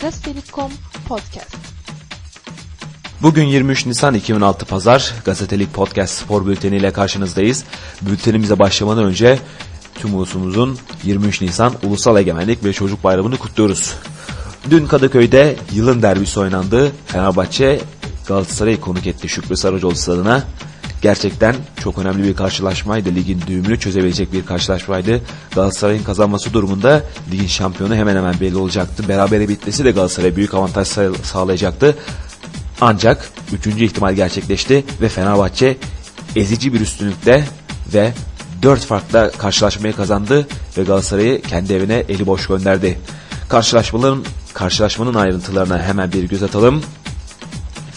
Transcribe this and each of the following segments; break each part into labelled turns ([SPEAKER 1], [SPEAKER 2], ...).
[SPEAKER 1] Gazetelik.com Podcast.
[SPEAKER 2] Bugün 23 Nisan 2006 Pazar Gazetelik Podcast spor bülteni ile karşınızdayız. Bültenimize başlamadan önce tüm ulusumuzun 23 Nisan Ulusal Egemenlik ve Çocuk Bayramı'nı kutluyoruz. Dün Kadıköy'de yılın derbisi oynandı. Fenerbahçe Galatasaray'ı konuk etti Şükrü Saracoğlu stadına. Gerçekten çok önemli bir karşılaşmaydı. Ligin düğümünü çözebilecek bir karşılaşmaydı. Galatasaray'ın kazanması durumunda ligin şampiyonu hemen hemen belli olacaktı. Berabere bitmesi de Galatasaray'a büyük avantaj sağlayacaktı. Ancak üçüncü ihtimal gerçekleşti ve Fenerbahçe ezici bir üstünlükte ve dört farkla karşılaşmayı kazandı ve Galatasaray'ı kendi evine eli boş gönderdi. Karşılaşmaların karşılaşmanın ayrıntılarına hemen bir göz atalım.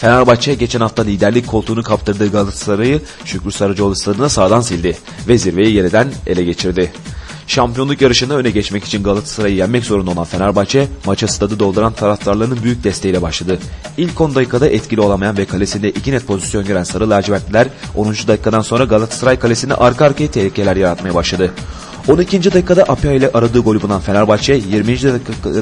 [SPEAKER 2] Fenerbahçe geçen hafta liderlik koltuğunu kaptırdığı Galatasaray'ı Şükrü Sarıcıoğlu stadına sağdan sildi ve zirveyi yeniden ele geçirdi. Şampiyonluk yarışında öne geçmek için Galatasaray'ı yenmek zorunda olan Fenerbahçe maça stadı dolduran taraftarlarının büyük desteğiyle başladı. İlk 10 dakikada etkili olamayan ve kalesinde iki net pozisyon gören Sarı Lacivertliler 10. dakikadan sonra Galatasaray kalesinde arka arkaya tehlikeler yaratmaya başladı. 12. dakikada Apia ile aradığı golü bulan Fenerbahçe 20.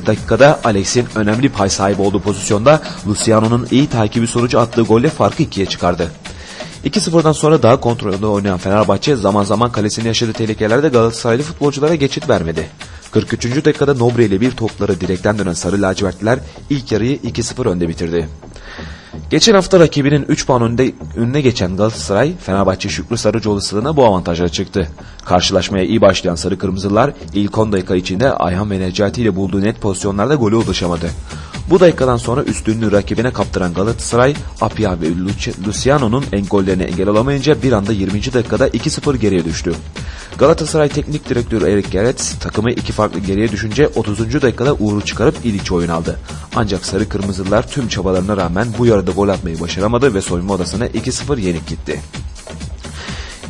[SPEAKER 2] dakikada Alex'in önemli pay sahibi olduğu pozisyonda Luciano'nun iyi takibi sonucu attığı golle farkı ikiye çıkardı. 2-0'dan sonra daha kontrollü oynayan Fenerbahçe zaman zaman kalesinde yaşadığı tehlikelerde Galatasaraylı futbolculara geçit vermedi. 43. dakikada Nobre ile bir topları direkten dönen Sarı Lacivertliler ilk yarıyı 2-0 önde bitirdi. Geçen hafta rakibinin 3 puan önde, önüne geçen Galatasaray, Fenerbahçe Şükrü Sarıcıoğlu stadına bu avantajla çıktı. Karşılaşmaya iyi başlayan Sarı Kırmızılar ilk 10 dakika içinde Ayhan ve Necati ile bulduğu net pozisyonlarda golü ulaşamadı. Bu dakikadan sonra üstünlüğü rakibine kaptıran Galatasaray, Apia ve Luciano'nun gollerini engel olamayınca bir anda 20. dakikada 2-0 geriye düştü. Galatasaray Teknik Direktörü Erik Gerets takımı iki farklı geriye düşünce 30. dakikada Uğur'u çıkarıp İliç'i oyun aldı. Ancak Sarı Kırmızılar tüm çabalarına rağmen bu yarıda gol atmayı başaramadı ve soyunma odasına 2-0 yenik gitti.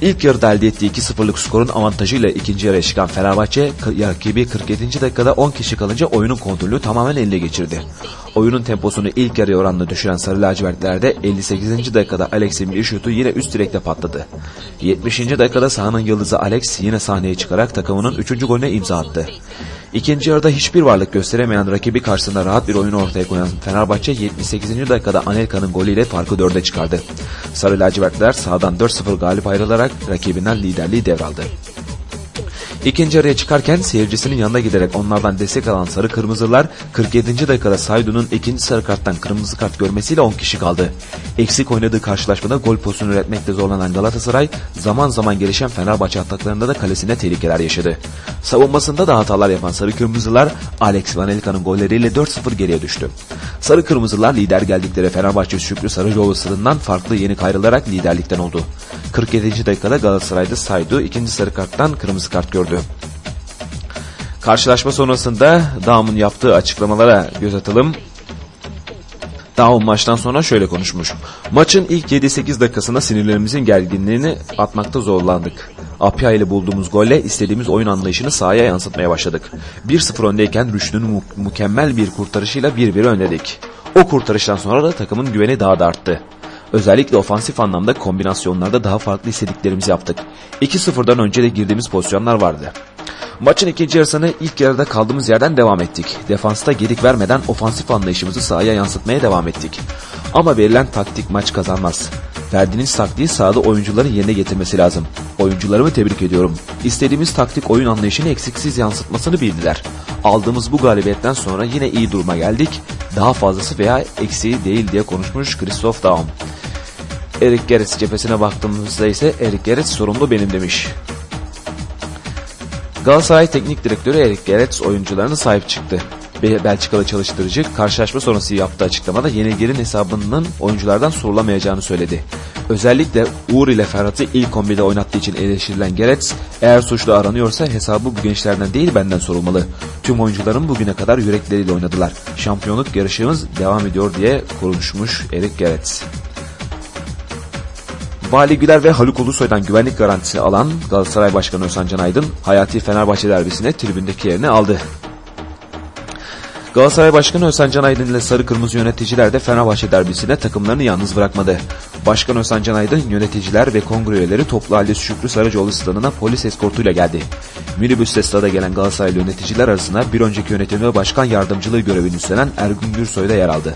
[SPEAKER 2] İlk yarıda elde ettiği 2-0'lık skorun avantajıyla ikinci yarıya çıkan Fenerbahçe rakibi 47. dakikada 10 kişi kalınca oyunun kontrolü tamamen eline geçirdi. Oyunun temposunu ilk yarıya oranla düşüren Sarı Lacivertlerde 58. dakikada Alex'in bir şutu yine üst direkte patladı. 70. dakikada sahanın yıldızı Alex yine sahneye çıkarak takımının 3. golüne imza attı. İkinci yarıda hiçbir varlık gösteremeyen rakibi karşısında rahat bir oyun ortaya koyan Fenerbahçe 78. dakikada Anelka'nın golüyle farkı 4'e çıkardı. Sarı lacivertler sahadan 4-0 galip ayrılarak rakibinden liderliği devraldı. İkinci yarıya çıkarken seyircisinin yanına giderek onlardan destek alan Sarı Kırmızılar 47. dakikada Saydu'nun ikinci sarı karttan kırmızı kart görmesiyle 10 kişi kaldı. Eksik oynadığı karşılaşmada gol pozisyonu üretmekte zorlanan Galatasaray zaman zaman gelişen Fenerbahçe ataklarında da kalesinde tehlikeler yaşadı. Savunmasında da hatalar yapan Sarı Kırmızılar Alex Vanelka'nın golleriyle 4-0 geriye düştü. Sarı Kırmızılar lider geldikleri Fenerbahçe Şükrü Sarıcıoğlu stadından farklı yenik ayrılarak liderlikten oldu. 47. dakikada Galatasaray'da Saydu ikinci sarı karttan kırmızı kart gördü. Karşılaşma sonrasında Daum'un yaptığı açıklamalara göz atalım. Daum maçtan sonra şöyle konuşmuş. Maçın ilk 7-8 dakikasında sinirlerimizin gerginliğini atmakta zorlandık. Apia ile bulduğumuz golle istediğimiz oyun anlayışını sahaya yansıtmaya başladık. 1-0 öndeyken Rüştü'nün mu mükemmel bir kurtarışıyla 1-1 önledik. O kurtarıştan sonra da takımın güveni daha da arttı. Özellikle ofansif anlamda kombinasyonlarda daha farklı istediklerimizi yaptık. 2-0'dan önce de girdiğimiz pozisyonlar vardı. Maçın ikinci yarısını ilk yarıda kaldığımız yerden devam ettik. Defansta gedik vermeden ofansif anlayışımızı sahaya yansıtmaya devam ettik. Ama verilen taktik maç kazanmaz. Verdiğiniz taktiği sahada oyuncuların yerine getirmesi lazım. Oyuncularımı tebrik ediyorum. İstediğimiz taktik oyun anlayışını eksiksiz yansıtmasını bildiler. Aldığımız bu galibiyetten sonra yine iyi duruma geldik. Daha fazlası veya eksiği değil diye konuşmuş Christoph Daum. Erik Gerets cephesine baktığımızda ise Erik Gerets sorumlu benim demiş. Galatasaray Teknik Direktörü Erik Gerets oyuncularına sahip çıktı. Belçikalı çalıştırıcı karşılaşma sonrası yaptığı açıklamada yenilginin hesabının oyunculardan sorulamayacağını söyledi. Özellikle Uğur ile Ferhat'ı ilk 11'de oynattığı için eleştirilen Gerets, eğer suçlu aranıyorsa hesabı bu gençlerden değil benden sorulmalı. Tüm oyuncuların bugüne kadar yürekleriyle oynadılar. Şampiyonluk yarışımız devam ediyor diye konuşmuş Erik Gerets. Vali Güler ve Haluk Ulusoy'dan güvenlik garantisi alan Galatasaray Başkanı Özcan Aydın, Hayati Fenerbahçe derbisine tribündeki yerini aldı. Galatasaray Başkanı Özcan Can Aydın ile Sarı Kırmızı yöneticiler de Fenerbahçe derbisinde takımlarını yalnız bırakmadı. Başkan Özcan Can Aydın yöneticiler ve kongre üyeleri toplu halde Şükrü Saracoğlu stadına polis eskortuyla geldi. Minibüsle stada gelen Galatasaray yöneticiler arasında bir önceki yönetim ve başkan yardımcılığı görevini üstlenen Ergun Gürsoy da yer aldı.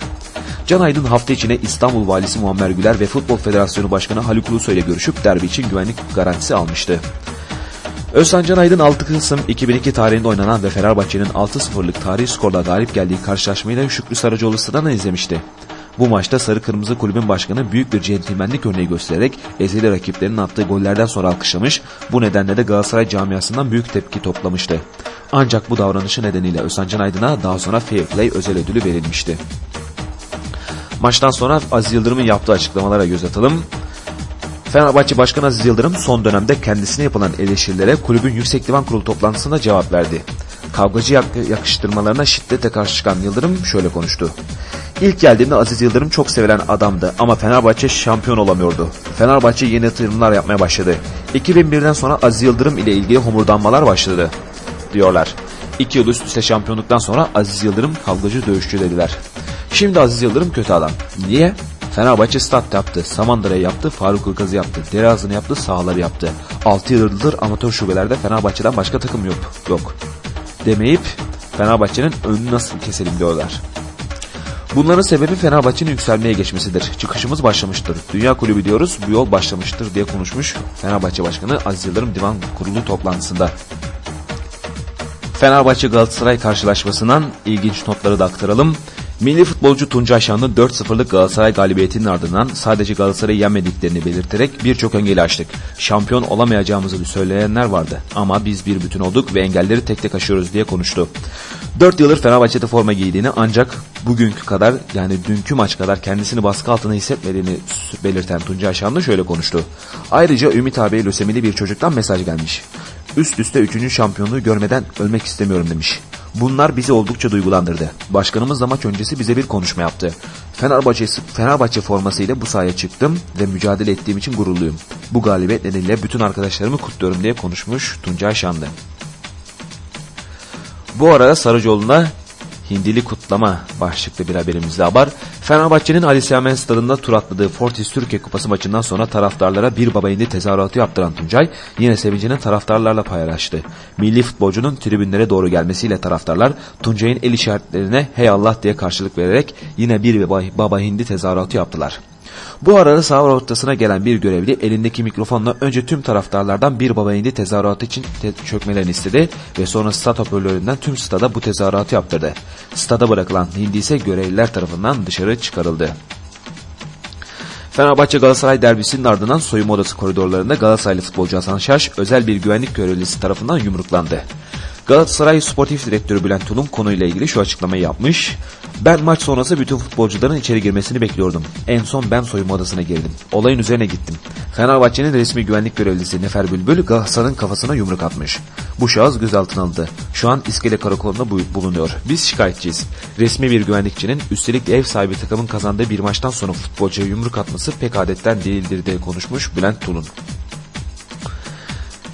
[SPEAKER 2] Can Aydın hafta içine İstanbul Valisi Muammer Güler ve Futbol Federasyonu Başkanı Haluk Ulusoy ile görüşüp derbi için güvenlik garantisi almıştı. Özcan Can Aydın 6 Kasım 2002 tarihinde oynanan ve Fenerbahçe'nin 6-0'lık tarihi skorla galip geldiği karşılaşmayı da Şükrü Saracoğlu stadına izlemişti. Bu maçta Sarı Kırmızı Kulübün başkanı büyük bir centilmenlik örneği göstererek ezeli rakiplerinin attığı gollerden sonra alkışlamış, bu nedenle de Galatasaray camiasından büyük tepki toplamıştı. Ancak bu davranışı nedeniyle Özcan Can Aydın'a daha sonra Fair Play özel ödülü verilmişti. Maçtan sonra Aziz Yıldırım'ın yaptığı açıklamalara göz atalım. Fenerbahçe Başkanı Aziz Yıldırım son dönemde kendisine yapılan eleştirilere kulübün Yüksek Divan Kurulu toplantısında cevap verdi. Kavgacı yakıştırmalarına şiddetle karşı çıkan Yıldırım şöyle konuştu. İlk geldiğimde Aziz Yıldırım çok sevilen adamdı ama Fenerbahçe şampiyon olamıyordu. Fenerbahçe yeni yatırımlar yapmaya başladı. 2001'den sonra Aziz Yıldırım ile ilgili homurdanmalar başladı diyorlar. İki yıl üst üste şampiyonluktan sonra Aziz Yıldırım kavgacı dövüşçü dediler. Şimdi Aziz Yıldırım kötü adam. Niye? Fenerbahçe stat yaptı, Samandıra'yı yaptı, Faruk Ilgaz'ı yaptı, Derazı'nı yaptı, sahaları yaptı. 6 yıldır amatör şubelerde Fenerbahçe'den başka takım yok. yok. Demeyip Fenerbahçe'nin önünü nasıl keselim diyorlar. Bunların sebebi Fenerbahçe'nin yükselmeye geçmesidir. Çıkışımız başlamıştır. Dünya kulübü diyoruz, bu yol başlamıştır diye konuşmuş Fenerbahçe Başkanı Aziz Yıldırım Divan Kurulu toplantısında. Fenerbahçe Galatasaray karşılaşmasından ilginç notları da aktaralım. Milli futbolcu Tuncay Şanlı 4-0'lık Galatasaray galibiyetinin ardından sadece Galatasaray'ı yenmediklerini belirterek birçok engeli aştık. Şampiyon olamayacağımızı söyleyenler vardı ama biz bir bütün olduk ve engelleri tek tek aşıyoruz diye konuştu. 4 yıldır Fenerbahçe'de forma giydiğini ancak bugünkü kadar yani dünkü maç kadar kendisini baskı altında hissetmediğini belirten Tuncay Şanlı şöyle konuştu. Ayrıca Ümit abiye lösemili bir çocuktan mesaj gelmiş. Üst üste 3. şampiyonluğu görmeden ölmek istemiyorum demiş. Bunlar bizi oldukça duygulandırdı. Başkanımız da maç öncesi bize bir konuşma yaptı. Fenerbahçe, Fenerbahçe formasıyla bu sahaya çıktım ve mücadele ettiğim için gururluyum. Bu galibiyet nedeniyle bütün arkadaşlarımı kutluyorum diye konuşmuş Tuncay Şanlı. Bu arada Sarıcıoğlu'na Hindili kutlama başlıklı bir haberimizde haber. Fenerbahçe'nin Ali Sami stadında tur atladığı Fortis Türkiye Kupası maçından sonra taraftarlara bir baba indi tezahüratı yaptıran Tuncay yine sevincini taraftarlarla paylaştı. Milli futbolcunun tribünlere doğru gelmesiyle taraftarlar Tuncay'ın el işaretlerine hey Allah diye karşılık vererek yine bir baba hindi tezahüratı yaptılar. Bu arada sağ ortasına gelen bir görevli elindeki mikrofonla önce tüm taraftarlardan bir baba indi tezahüratı için te çökmelerini istedi ve sonra stat hoparlöründen tüm stada bu tezahüratı yaptırdı. Stada bırakılan hindi ise görevliler tarafından dışarı çıkarıldı. Fenerbahçe Galatasaray derbisinin ardından soyunma odası koridorlarında Galatasaraylı futbolcu Hasan Şaş özel bir güvenlik görevlisi tarafından yumruklandı. Galatasaray Sportif Direktörü Bülent Tulum konuyla ilgili şu açıklamayı yapmış. Ben maç sonrası bütün futbolcuların içeri girmesini bekliyordum. En son ben soyunma odasına girdim. Olayın üzerine gittim. Fenerbahçe'nin resmi güvenlik görevlisi Nefer Bülbül Galatasaray'ın kafasına yumruk atmış. Bu şahıs gözaltına alındı. Şu an İskele Karakolu'nda bulunuyor. Biz şikayetçiyiz. Resmi bir güvenlikçinin üstelik ev sahibi takımın kazandığı bir maçtan sonra futbolcuya yumruk atması pek adetten değildir diye konuşmuş Bülent Tulun.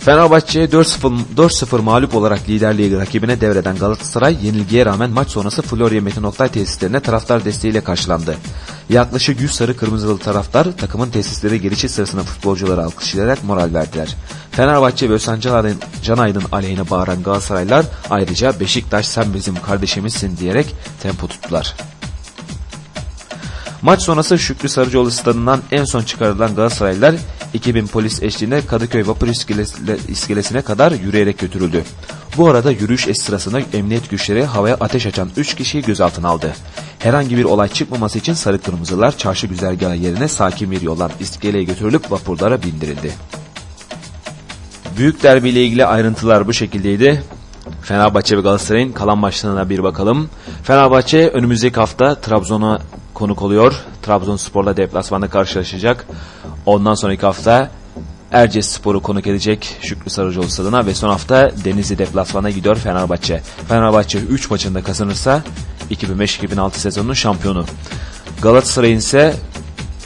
[SPEAKER 2] Fenerbahçe'ye 4-0 mağlup olarak liderliği rakibine devreden Galatasaray yenilgiye rağmen maç sonrası Florya Metin Oktay tesislerine taraftar desteğiyle karşılandı. Yaklaşık 100 sarı kırmızılı taraftar takımın tesisleri gelişi sırasında futbolcuları alkışlayarak moral verdiler. Fenerbahçe ve Özcan Can Aydın aleyhine bağıran Galatasaraylar ayrıca Beşiktaş sen bizim kardeşimizsin diyerek tempo tuttular. Maç sonrası Şükrü Sarıcıoğlu stadından en son çıkarılan Galatasaraylılar 2000 polis eşliğinde Kadıköy Vapur iskelesine kadar yürüyerek götürüldü. Bu arada yürüyüş sırasında emniyet güçleri havaya ateş açan 3 kişiyi gözaltına aldı. Herhangi bir olay çıkmaması için sarı kırmızılar çarşı güzergahı yerine sakin bir yoldan iskeleye götürülüp vapurlara bindirildi. Büyük derbiyle ilgili ayrıntılar bu şekildeydi. Fenerbahçe ve Galatasaray'ın kalan maçlarına bir bakalım. Fenerbahçe önümüzdeki hafta Trabzon'a konuk oluyor. Trabzonspor'la deplasmanda karşılaşacak. Ondan sonraki hafta Erciyes Spor'u konuk edecek Şükrü Sarıcıoğlu stadına ve son hafta Denizli deplasmana gidiyor Fenerbahçe. Fenerbahçe 3 maçında kazanırsa 2005-2006 sezonunun şampiyonu. Galatasaray'ın ise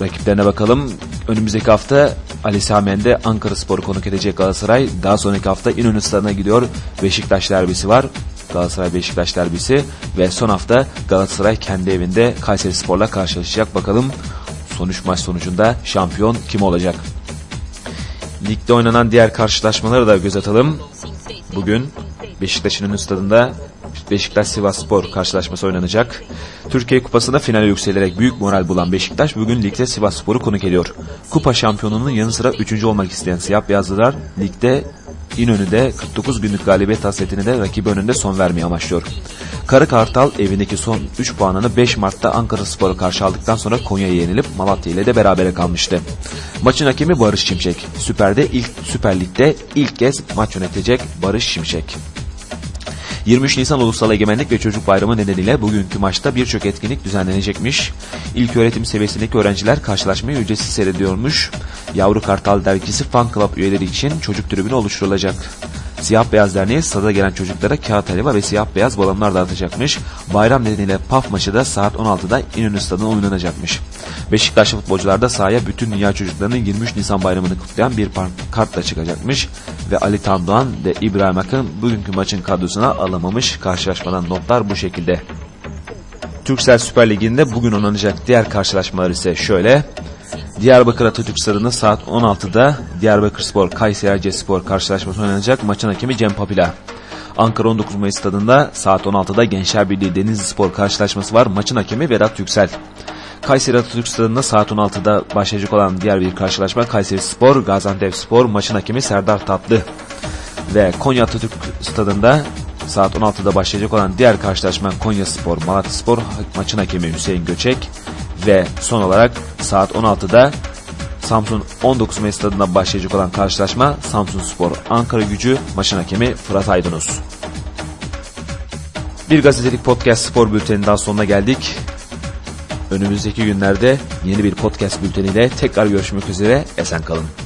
[SPEAKER 2] rakiplerine bakalım. Önümüzdeki hafta Ali Samiyen'de Ankara Spor'u konuk edecek Galatasaray. Daha sonraki hafta İnönü Stadı'na gidiyor. Beşiktaş derbisi var. Galatasaray Beşiktaş derbisi ve son hafta Galatasaray kendi evinde Kayseri Spor'la karşılaşacak. Bakalım sonuç maç sonucunda şampiyon kim olacak? Ligde oynanan diğer karşılaşmaları da göz atalım. Bugün Beşiktaş'ın stadında Beşiktaş Sivas Spor karşılaşması oynanacak. Türkiye Kupası'nda finale yükselerek büyük moral bulan Beşiktaş bugün ligde Sivas Spor'u konuk ediyor. Kupa şampiyonunun yanı sıra 3. olmak isteyen siyah beyazlılar ligde İnönü'de 49 günlük galibiyet hasretini de rakibi önünde son vermeye amaçlıyor. Karı Kartal evindeki son 3 puanını 5 Mart'ta Ankara Spor'u karşı aldıktan sonra Konya'ya yenilip Malatya ile de berabere kalmıştı. Maçın hakemi Barış Şimşek. Süper'de ilk Süper Lig'de ilk kez maç yönetecek Barış Şimşek. 23 Nisan Ulusal Egemenlik ve Çocuk Bayramı nedeniyle bugünkü maçta birçok etkinlik düzenlenecekmiş. İlk öğretim seviyesindeki öğrenciler karşılaşmayı ücretsiz seyrediyormuş. Yavru Kartal dergisi fan club üyeleri için çocuk tribünü oluşturulacak. Siyah Beyaz Derneği stada gelen çocuklara kağıt helva ve siyah beyaz balonlar dağıtacakmış. Bayram nedeniyle PAF maçı da saat 16'da İnönü Stadı'nda oynanacakmış. Beşiktaşlı futbolcular da sahaya bütün dünya çocuklarının 23 Nisan bayramını kutlayan bir kartla çıkacakmış. Ve Ali Tandoğan ve İbrahim Akın bugünkü maçın kadrosuna alamamış. Karşılaşmadan notlar bu şekilde. Türksel Süper Ligi'nde bugün oynanacak diğer karşılaşmalar ise şöyle. Diyarbakır Atatürk Stadı'nda saat 16'da Diyarbakır Spor Kayseri Spor karşılaşması oynanacak. Maçın hakemi Cem Papila. Ankara 19 Mayıs stadında saat 16'da Gençler Birliği Denizli Spor karşılaşması var. Maçın hakemi Vedat Yüksel. Kayseri Atatürk Stadı'nda saat 16'da başlayacak olan diğer bir karşılaşma Kayseri Spor, Gaziantep Spor maçın hakemi Serdar Tatlı. Ve Konya Atatürk Stadı'nda saat 16'da başlayacak olan diğer karşılaşma Konya Spor, Malatya Spor maçın hakemi Hüseyin Göçek. Ve son olarak saat 16'da Samsun 19 Mayıs stadında başlayacak olan karşılaşma Samsun Spor Ankara gücü maçın hakemi Fırat Aydınus. Bir gazetelik podcast spor bülteninin daha sonuna geldik. Önümüzdeki günlerde yeni bir podcast bülteniyle tekrar görüşmek üzere. Esen kalın.